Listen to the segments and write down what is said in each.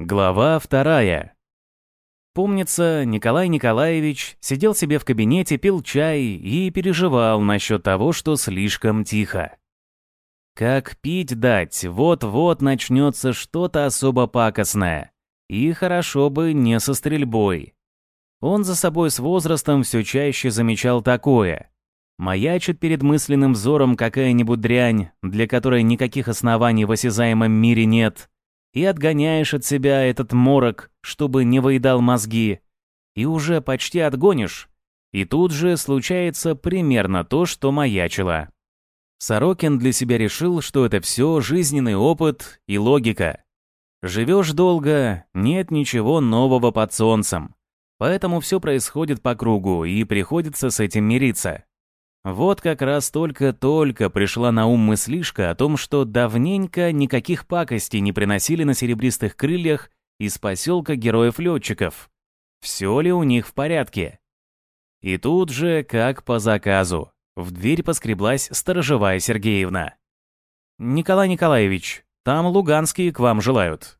Глава вторая. Помнится, Николай Николаевич сидел себе в кабинете, пил чай и переживал насчет того, что слишком тихо. Как пить дать, вот-вот начнется что-то особо пакостное. И хорошо бы не со стрельбой. Он за собой с возрастом все чаще замечал такое. Маячит перед мысленным взором какая-нибудь дрянь, для которой никаких оснований в осязаемом мире нет, и отгоняешь от себя этот морок, чтобы не выедал мозги, и уже почти отгонишь, и тут же случается примерно то, что маячило. Сорокин для себя решил, что это все жизненный опыт и логика. Живешь долго, нет ничего нового под солнцем. Поэтому все происходит по кругу, и приходится с этим мириться. Вот как раз только-только пришла на ум мыслишка о том, что давненько никаких пакостей не приносили на серебристых крыльях из поселка героев-летчиков. Все ли у них в порядке? И тут же, как по заказу, в дверь поскреблась сторожевая Сергеевна. «Николай Николаевич, там Луганские к вам желают».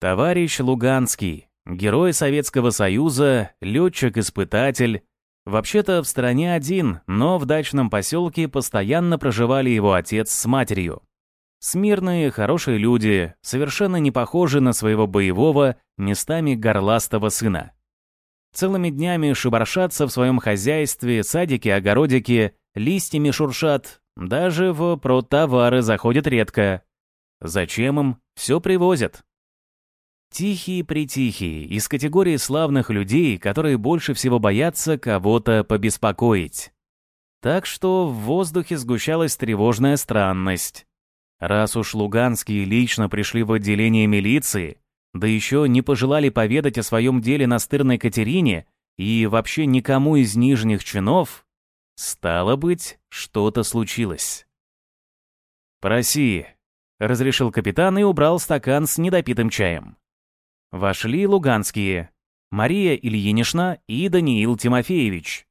Товарищ Луганский, герой Советского Союза, летчик-испытатель, Вообще-то в стране один, но в дачном поселке постоянно проживали его отец с матерью. Смирные, хорошие люди, совершенно не похожи на своего боевого, местами горластого сына. Целыми днями шебаршатся в своем хозяйстве, садике, огородике, листьями шуршат, даже в протовары заходят редко. Зачем им? Все привозят. Тихие-притихие, из категории славных людей, которые больше всего боятся кого-то побеспокоить. Так что в воздухе сгущалась тревожная странность. Раз уж Луганские лично пришли в отделение милиции, да еще не пожелали поведать о своем деле настырной Катерине и вообще никому из нижних чинов, стало быть, что-то случилось. «Проси», — разрешил капитан и убрал стакан с недопитым чаем. Вошли луганские. Мария Ильинична и Даниил Тимофеевич.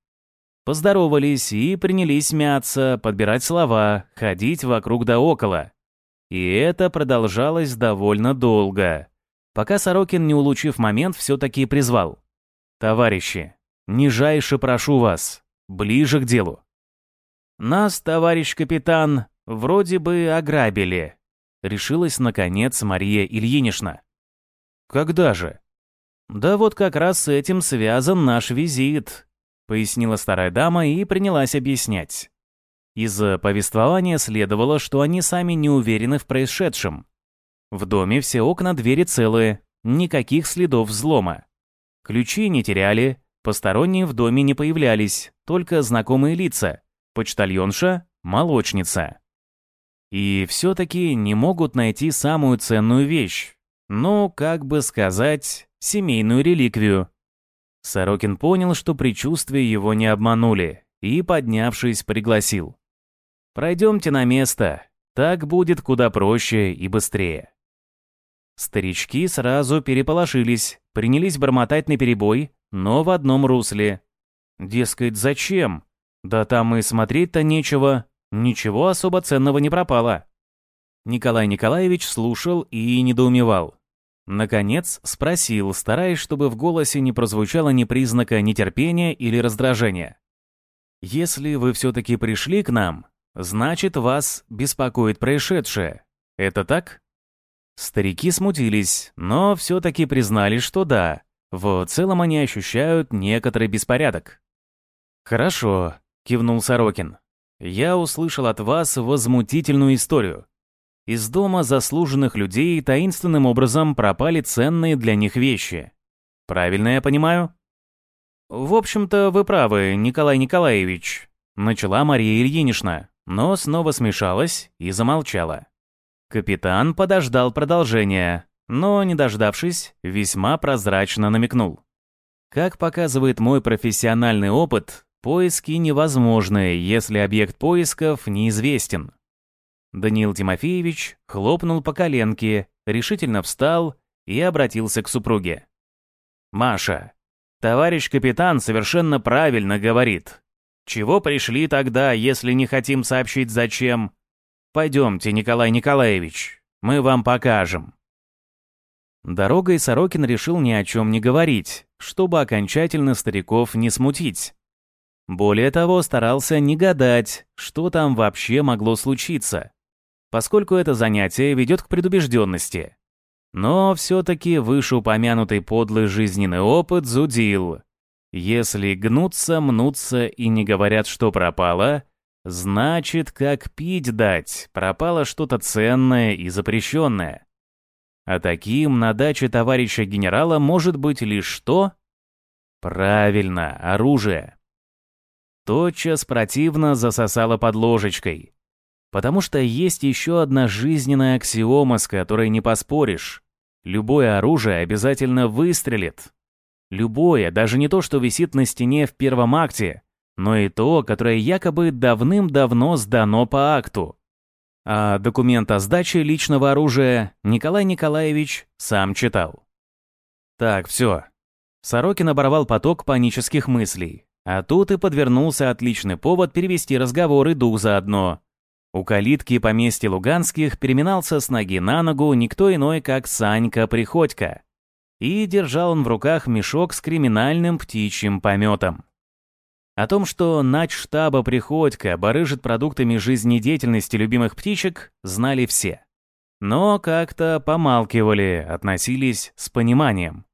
Поздоровались и принялись мяться, подбирать слова, ходить вокруг да около. И это продолжалось довольно долго, пока Сорокин, не улучив момент, все-таки призвал. «Товарищи, нижайше прошу вас, ближе к делу». «Нас, товарищ капитан, вроде бы ограбили», решилась, наконец, Мария Ильинична. «Когда же?» «Да вот как раз с этим связан наш визит», — пояснила старая дама и принялась объяснять. Из повествования следовало, что они сами не уверены в происшедшем. В доме все окна, двери целые, никаких следов взлома. Ключи не теряли, посторонние в доме не появлялись, только знакомые лица, почтальонша, молочница. И все-таки не могут найти самую ценную вещь ну, как бы сказать, семейную реликвию. Сорокин понял, что предчувствия его не обманули, и, поднявшись, пригласил. «Пройдемте на место, так будет куда проще и быстрее». Старички сразу переполошились, принялись бормотать наперебой, но в одном русле. Дескать, зачем? Да там и смотреть-то нечего, ничего особо ценного не пропало. Николай Николаевич слушал и недоумевал. Наконец спросил, стараясь, чтобы в голосе не прозвучало ни признака нетерпения или раздражения. «Если вы все-таки пришли к нам, значит, вас беспокоит происшедшее. Это так?» Старики смутились, но все-таки признали, что да, в целом они ощущают некоторый беспорядок. «Хорошо», — кивнул Сорокин. «Я услышал от вас возмутительную историю. Из дома заслуженных людей таинственным образом пропали ценные для них вещи. Правильно я понимаю? В общем-то, вы правы, Николай Николаевич, начала Мария Ильинична, но снова смешалась и замолчала. Капитан подождал продолжения, но, не дождавшись, весьма прозрачно намекнул. Как показывает мой профессиональный опыт, поиски невозможны, если объект поисков неизвестен. Даниил Тимофеевич хлопнул по коленке, решительно встал и обратился к супруге. «Маша, товарищ капитан совершенно правильно говорит. Чего пришли тогда, если не хотим сообщить зачем? Пойдемте, Николай Николаевич, мы вам покажем». Дорогой Сорокин решил ни о чем не говорить, чтобы окончательно стариков не смутить. Более того, старался не гадать, что там вообще могло случиться, поскольку это занятие ведет к предубежденности. Но все-таки вышеупомянутый подлый жизненный опыт зудил. Если гнутся, мнутся и не говорят, что пропало, значит, как пить дать, пропало что-то ценное и запрещенное. А таким на даче товарища генерала может быть лишь что? Правильно, оружие. Тотчас противно засосало под ложечкой. Потому что есть еще одна жизненная аксиома, с которой не поспоришь. Любое оружие обязательно выстрелит. Любое, даже не то, что висит на стене в первом акте, но и то, которое якобы давным-давно сдано по акту. А документ о сдаче личного оружия Николай Николаевич сам читал. Так, все. Сорокин оборвал поток панических мыслей. А тут и подвернулся отличный повод перевести разговор и дух заодно. У калитки поместья Луганских переминался с ноги на ногу никто иной, как Санька Приходько. И держал он в руках мешок с криминальным птичьим пометом. О том, что штаба Приходько барыжит продуктами жизнедеятельности любимых птичек, знали все. Но как-то помалкивали, относились с пониманием.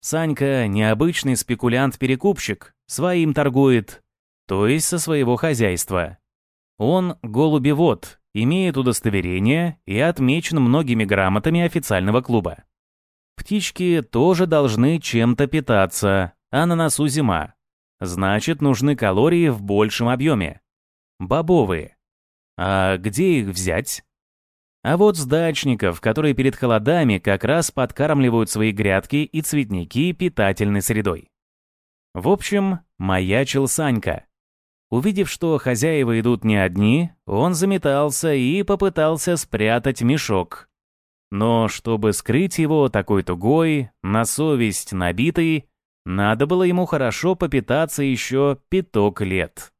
Санька – необычный спекулянт-перекупщик, своим торгует, то есть со своего хозяйства. Он голубевод, имеет удостоверение и отмечен многими грамотами официального клуба. Птички тоже должны чем-то питаться, а на носу зима. Значит, нужны калории в большем объеме. Бобовые. А где их взять? А вот с дачников, которые перед холодами как раз подкармливают свои грядки и цветники питательной средой. В общем, маячил Санька. Увидев, что хозяева идут не одни, он заметался и попытался спрятать мешок. Но чтобы скрыть его такой тугой, на совесть набитый, надо было ему хорошо попитаться еще пяток лет.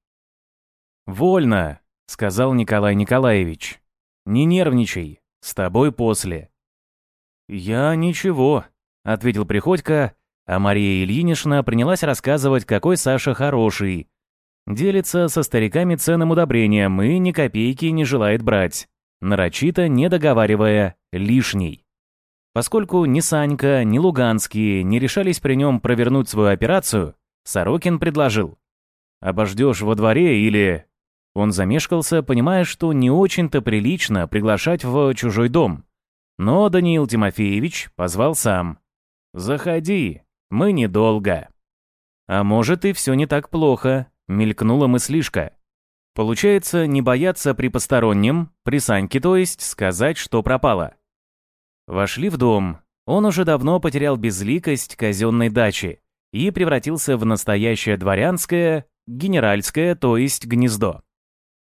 «Вольно», — сказал Николай Николаевич. «Не нервничай, с тобой после». «Я ничего», — ответил Приходько, а Мария Ильинична принялась рассказывать, какой Саша хороший. Делится со стариками ценным удобрением и ни копейки не желает брать, нарочито не договаривая лишний. Поскольку ни Санька, ни Луганские не решались при нем провернуть свою операцию, Сорокин предложил. «Обождешь во дворе или...» Он замешкался, понимая, что не очень-то прилично приглашать в чужой дом. Но Даниил Тимофеевич позвал сам. «Заходи, мы недолго». «А может, и все не так плохо», — мелькнула мыслишка. Получается, не бояться при постороннем, при Саньке, то есть, сказать, что пропало. Вошли в дом. Он уже давно потерял безликость казенной дачи и превратился в настоящее дворянское, генеральское, то есть гнездо.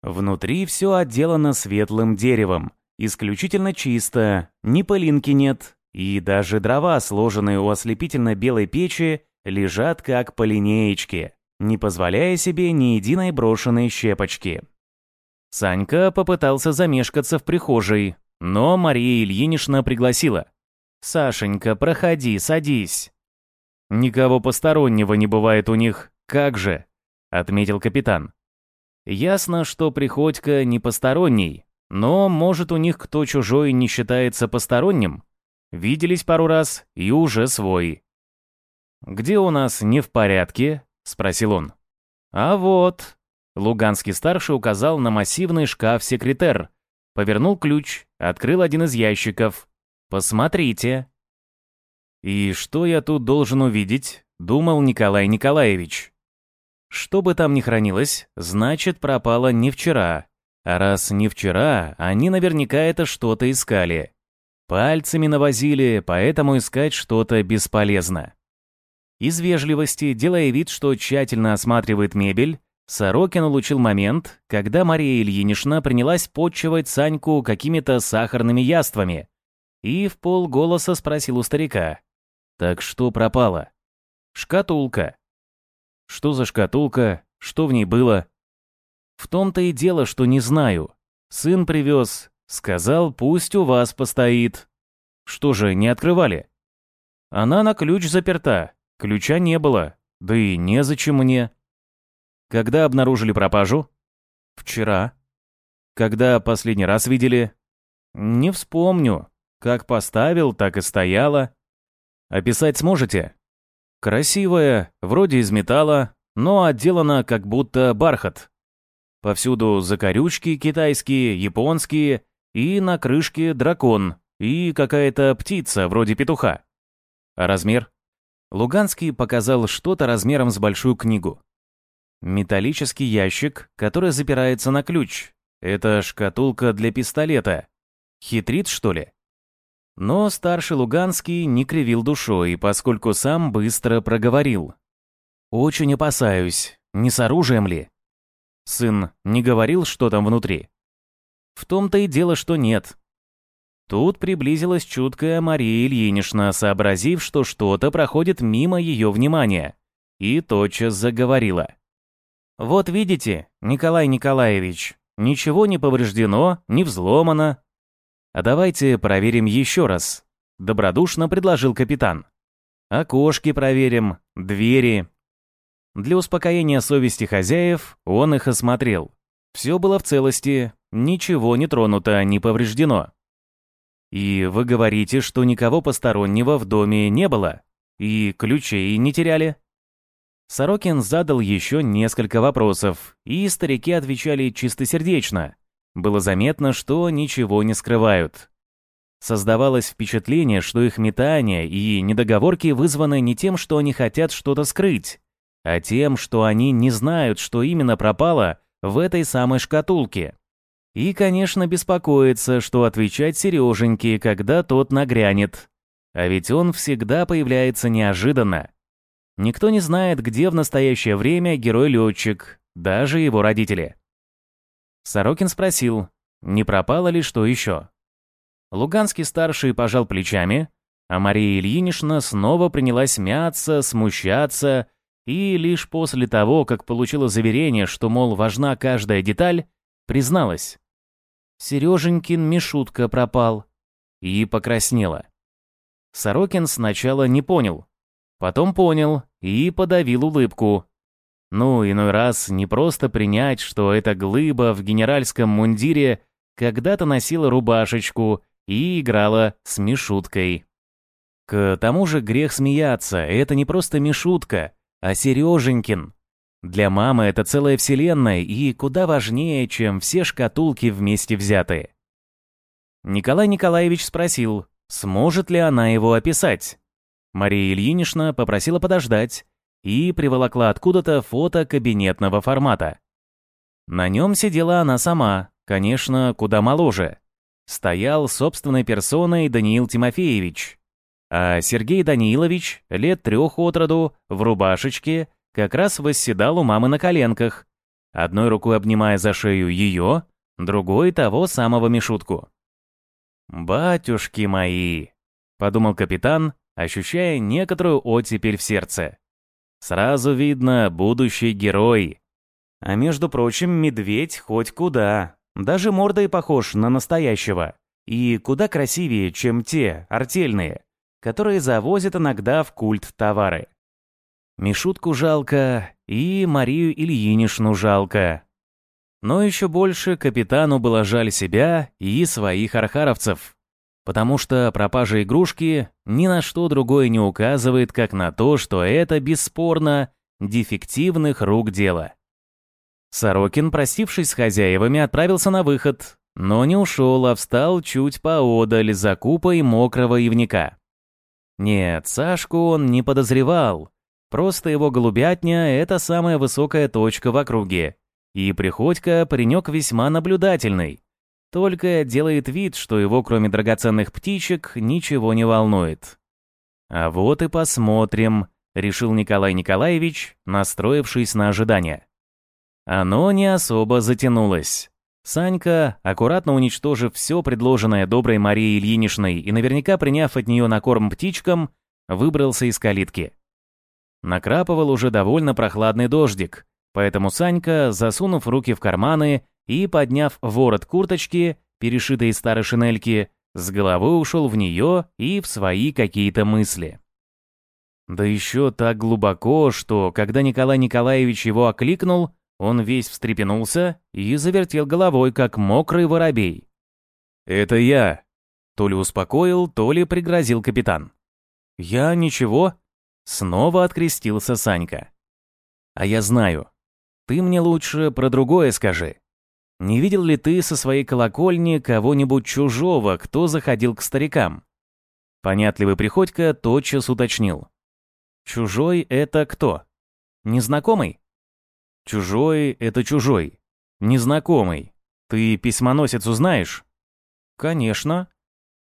Внутри все отделано светлым деревом, исключительно чисто, ни пылинки нет, и даже дрова, сложенные у ослепительно белой печи, лежат как по линеечке, не позволяя себе ни единой брошенной щепочки. Санька попытался замешкаться в прихожей, но Мария Ильинична пригласила. «Сашенька, проходи, садись». «Никого постороннего не бывает у них, как же?» — отметил капитан. «Ясно, что Приходько не посторонний, но, может, у них кто чужой не считается посторонним?» Виделись пару раз и уже свой. «Где у нас не в порядке?» — спросил он. «А вот...» Луганский-старший указал на массивный шкаф-секретер, повернул ключ, открыл один из ящиков. «Посмотрите». «И что я тут должен увидеть?» — думал Николай Николаевич. Что бы там ни хранилось, значит, пропало не вчера. А раз не вчера, они наверняка это что-то искали. Пальцами навозили, поэтому искать что-то бесполезно. Из вежливости, делая вид, что тщательно осматривает мебель, Сорокин улучил момент, когда Мария Ильинична принялась подчивать Саньку какими-то сахарными яствами, и в полголоса спросил у старика. «Так что пропало?» «Шкатулка». «Что за шкатулка? Что в ней было?» «В том-то и дело, что не знаю. Сын привез, Сказал, пусть у вас постоит. Что же, не открывали? Она на ключ заперта. Ключа не было. Да и незачем мне. Когда обнаружили пропажу? Вчера. Когда последний раз видели? Не вспомню. Как поставил, так и стояла. Описать сможете? Красивая, вроде из металла, но отделана как будто бархат. Повсюду закорючки китайские, японские, и на крышке дракон, и какая-то птица вроде петуха. А размер? Луганский показал что-то размером с большую книгу. Металлический ящик, который запирается на ключ. Это шкатулка для пистолета. Хитрит, что ли? Но старший Луганский не кривил душой, поскольку сам быстро проговорил. «Очень опасаюсь. Не с оружием ли?» Сын не говорил, что там внутри? В том-то и дело, что нет. Тут приблизилась чуткая Мария Ильинична, сообразив, что что-то проходит мимо ее внимания, и тотчас заговорила. «Вот видите, Николай Николаевич, ничего не повреждено, не взломано, «А давайте проверим еще раз», — добродушно предложил капитан. «Окошки проверим, двери». Для успокоения совести хозяев он их осмотрел. Все было в целости, ничего не тронуто, не повреждено. «И вы говорите, что никого постороннего в доме не было? И ключей не теряли?» Сорокин задал еще несколько вопросов, и старики отвечали чистосердечно. Было заметно, что ничего не скрывают. Создавалось впечатление, что их метания и недоговорки вызваны не тем, что они хотят что-то скрыть, а тем, что они не знают, что именно пропало в этой самой шкатулке. И, конечно, беспокоится, что отвечать Сереженьке, когда тот нагрянет. А ведь он всегда появляется неожиданно. Никто не знает, где в настоящее время герой-летчик, даже его родители. Сорокин спросил, не пропало ли что еще. Луганский-старший пожал плечами, а Мария Ильинична снова принялась мяться, смущаться, и лишь после того, как получила заверение, что, мол, важна каждая деталь, призналась. Сереженькин Мишутка пропал. И покраснела. Сорокин сначала не понял, потом понял и подавил улыбку. Ну, иной раз не просто принять, что эта глыба в генеральском мундире когда-то носила рубашечку и играла с Мишуткой. К тому же грех смеяться, это не просто Мишутка, а Сереженькин. Для мамы это целая вселенная и куда важнее, чем все шкатулки вместе взятые. Николай Николаевич спросил, сможет ли она его описать. Мария Ильинична попросила подождать, и приволокла откуда-то фото кабинетного формата. На нем сидела она сама, конечно, куда моложе. Стоял собственной персоной Даниил Тимофеевич. А Сергей Данилович, лет трех от роду, в рубашечке, как раз восседал у мамы на коленках, одной рукой обнимая за шею ее, другой того самого Мишутку. «Батюшки мои!» — подумал капитан, ощущая некоторую оттепель в сердце. Сразу видно, будущий герой. А между прочим, медведь хоть куда. Даже мордой похож на настоящего. И куда красивее, чем те, артельные, которые завозят иногда в культ товары. Мишутку жалко, и Марию Ильинишну жалко. Но еще больше капитану было жаль себя и своих архаровцев потому что пропажа игрушки ни на что другое не указывает, как на то, что это, бесспорно, дефективных рук дело. Сорокин, простившись с хозяевами, отправился на выход, но не ушел, а встал чуть поодаль за купой мокрого ивника. Нет, Сашку он не подозревал, просто его голубятня — это самая высокая точка в округе, и Приходько паренек весьма наблюдательный, только делает вид, что его, кроме драгоценных птичек, ничего не волнует. А вот и посмотрим, решил Николай Николаевич, настроившись на ожидание. Оно не особо затянулось. Санька, аккуратно уничтожив все предложенное доброй Марией Ильиничной и наверняка приняв от нее на корм птичкам, выбрался из калитки. Накрапывал уже довольно прохладный дождик, поэтому Санька, засунув руки в карманы и, подняв ворот курточки, перешитой из старой шинельки, с головой ушел в нее и в свои какие-то мысли. Да еще так глубоко, что, когда Николай Николаевич его окликнул, он весь встрепенулся и завертел головой, как мокрый воробей. «Это я!» То ли успокоил, то ли пригрозил капитан. «Я ничего?» Снова открестился Санька. «А я знаю. Ты мне лучше про другое скажи. Не видел ли ты со своей колокольни кого-нибудь чужого, кто заходил к старикам?» Понятливый Приходько тотчас уточнил. «Чужой — это кто? Незнакомый?» «Чужой — это чужой. Незнакомый. Ты письмоносицу знаешь?» «Конечно».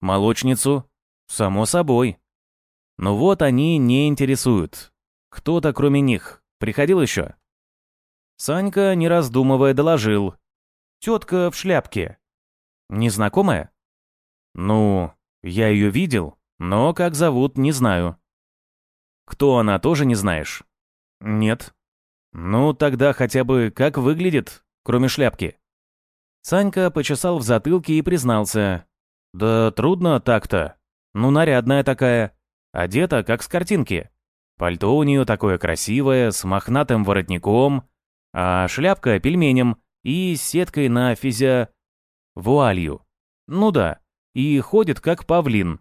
«Молочницу?» «Само собой». «Ну вот они не интересуют. Кто-то кроме них. Приходил еще?» Санька, не раздумывая, доложил. «Тетка в шляпке». «Незнакомая?» «Ну, я ее видел, но как зовут, не знаю». «Кто она, тоже не знаешь?» «Нет». «Ну, тогда хотя бы как выглядит, кроме шляпки?» Санька почесал в затылке и признался. «Да трудно так-то. Ну, нарядная такая. Одета, как с картинки. Пальто у нее такое красивое, с мохнатым воротником, а шляпка пельменем и сеткой на физя... вуалью. Ну да, и ходит как павлин».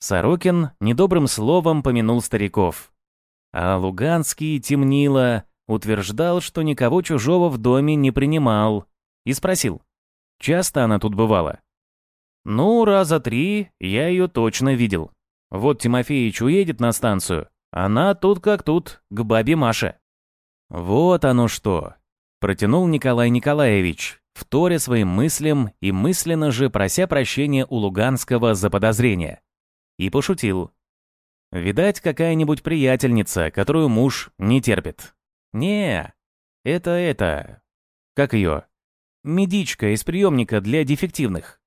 Сорокин недобрым словом помянул стариков. А Луганский темнило, утверждал, что никого чужого в доме не принимал, и спросил, часто она тут бывала. Ну, раза три я ее точно видел. Вот Тимофеич уедет на станцию, она тут как тут, к бабе Маше. Вот оно что, протянул Николай Николаевич, вторя своим мыслям и мысленно же прося прощения у Луганского за подозрение. И пошутил. Видать, какая-нибудь приятельница, которую муж не терпит. Не, это это... Как ее? Медичка из приемника для дефективных.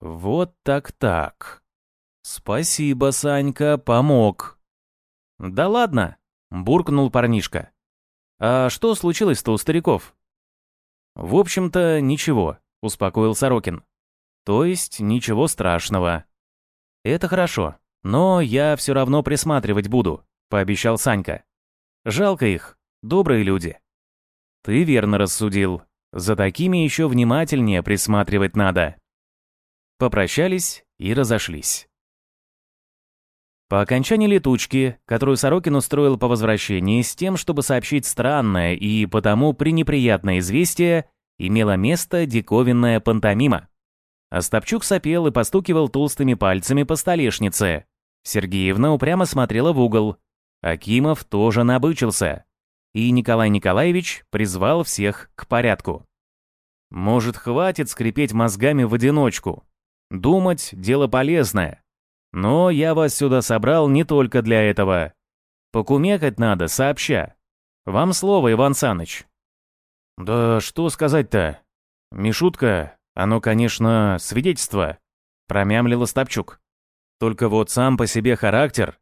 Вот так-так. Спасибо, Санька, помог. Да ладно, буркнул парнишка. А что случилось-то у стариков? В общем-то, ничего, успокоил Сорокин. То есть ничего страшного. Это хорошо, но я все равно присматривать буду, пообещал Санька. Жалко их, добрые люди. Ты верно рассудил. За такими еще внимательнее присматривать надо. Попрощались и разошлись. По окончании летучки, которую Сорокин устроил по возвращении с тем, чтобы сообщить странное и потому пренеприятное известие, имело место диковинная пантомима. Остапчук сопел и постукивал толстыми пальцами по столешнице. Сергеевна упрямо смотрела в угол. Акимов тоже набычился и Николай Николаевич призвал всех к порядку. Может, хватит скрипеть мозгами в одиночку? Думать – дело полезное. Но я вас сюда собрал не только для этого. Покумекать надо сообща. Вам слово, Иван Саныч. Да что сказать-то? Мишутка, оно, конечно, свидетельство, промямлил Остапчук. Только вот сам по себе характер.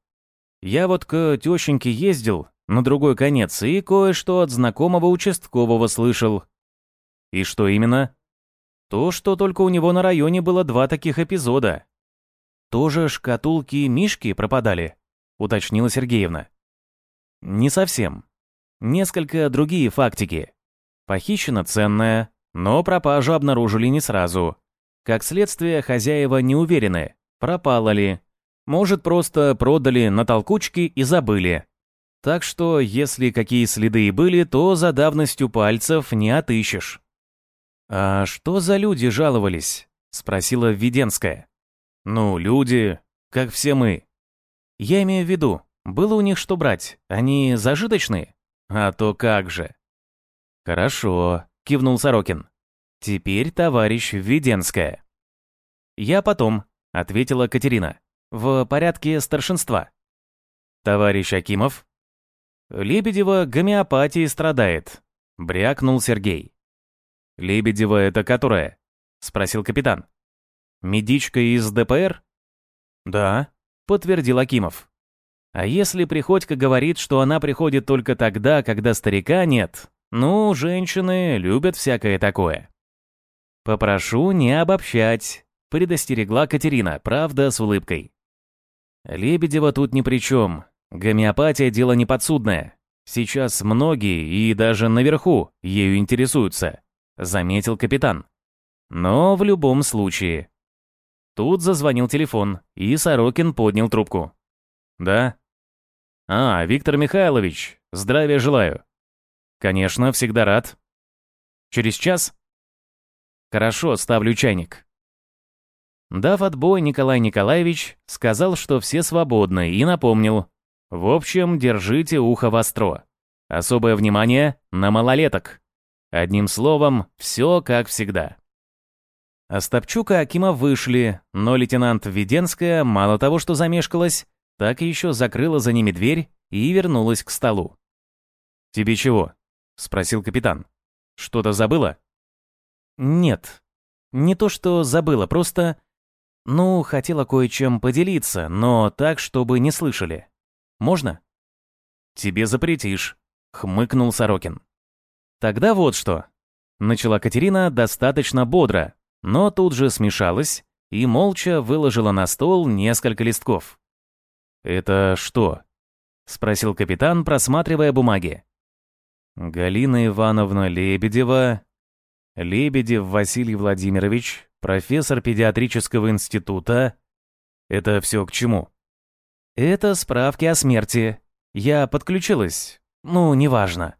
Я вот к тещеньке ездил, на другой конец и кое-что от знакомого участкового слышал. И что именно? То, что только у него на районе было два таких эпизода. Тоже шкатулки Мишки пропадали, уточнила Сергеевна. Не совсем. Несколько другие фактики. Похищено ценное, но пропажу обнаружили не сразу. Как следствие, хозяева не уверены, пропало ли. Может, просто продали на толкучке и забыли. Так что, если какие следы и были, то за давностью пальцев не отыщешь. «А что за люди жаловались?» — спросила Введенская. «Ну, люди, как все мы». «Я имею в виду, было у них что брать, они зажиточные?» «А то как же». «Хорошо», — кивнул Сорокин. «Теперь товарищ Введенская». «Я потом», — ответила Катерина. «В порядке старшинства». «Товарищ Акимов?» Лебедева гомеопатией страдает», — брякнул Сергей. «Лебедева это которая?» — спросил капитан. «Медичка из ДПР?» «Да», — подтвердил Акимов. «А если Приходько говорит, что она приходит только тогда, когда старика нет, ну, женщины любят всякое такое». «Попрошу не обобщать», предостерегла Катерина, правда, с улыбкой. Лебедева тут ни при чем. Гомеопатия – дело неподсудное. Сейчас многие, и даже наверху, ею интересуются, заметил капитан. Но в любом случае. Тут зазвонил телефон, и Сорокин поднял трубку. «Да?» «А, Виктор Михайлович, здравия желаю». «Конечно, всегда рад». «Через час?» «Хорошо, ставлю чайник». Дав отбой, Николай Николаевич сказал, что все свободны, и напомнил. В общем, держите ухо востро. Особое внимание на малолеток. Одним словом, все как всегда. Остапчук и Акима вышли, но лейтенант Введенская мало того, что замешкалась, так и еще закрыла за ними дверь и вернулась к столу. «Тебе чего?» — спросил капитан. «Что-то забыла?» «Нет. Не то, что забыла, просто ну, хотела кое-чем поделиться, но так, чтобы не слышали. Можно? Тебе запретишь, хмыкнул Сорокин. Тогда вот что. Начала Катерина достаточно бодро, но тут же смешалась и молча выложила на стол несколько листков. «Это что?» — спросил капитан, просматривая бумаги. «Галина Ивановна Лебедева, Лебедев Василий Владимирович, профессор педиатрического института. Это все к чему? Это справки о смерти. Я подключилась. Ну, неважно.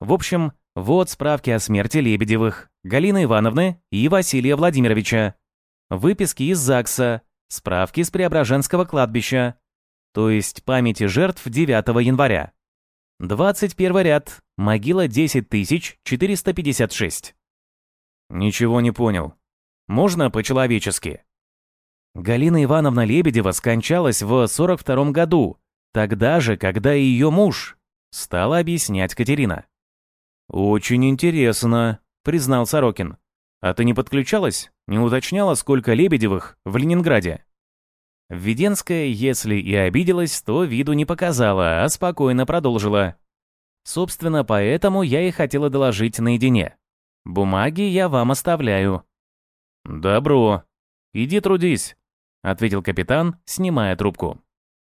В общем, вот справки о смерти Лебедевых, Галины Ивановны и Василия Владимировича. Выписки из ЗАГСа, справки с Преображенского кладбища. То есть памяти жертв 9 января. 21 ряд, могила 10456. Ничего не понял. Можно по-человечески? Галина Ивановна Лебедева скончалась в 42 году, тогда же, когда и ее муж, стала объяснять Катерина. «Очень интересно», — признал Сорокин. «А ты не подключалась? Не уточняла, сколько Лебедевых в Ленинграде?» Введенская, если и обиделась, то виду не показала, а спокойно продолжила. «Собственно, поэтому я и хотела доложить наедине. Бумаги я вам оставляю. «Добро. Иди трудись», — ответил капитан, снимая трубку.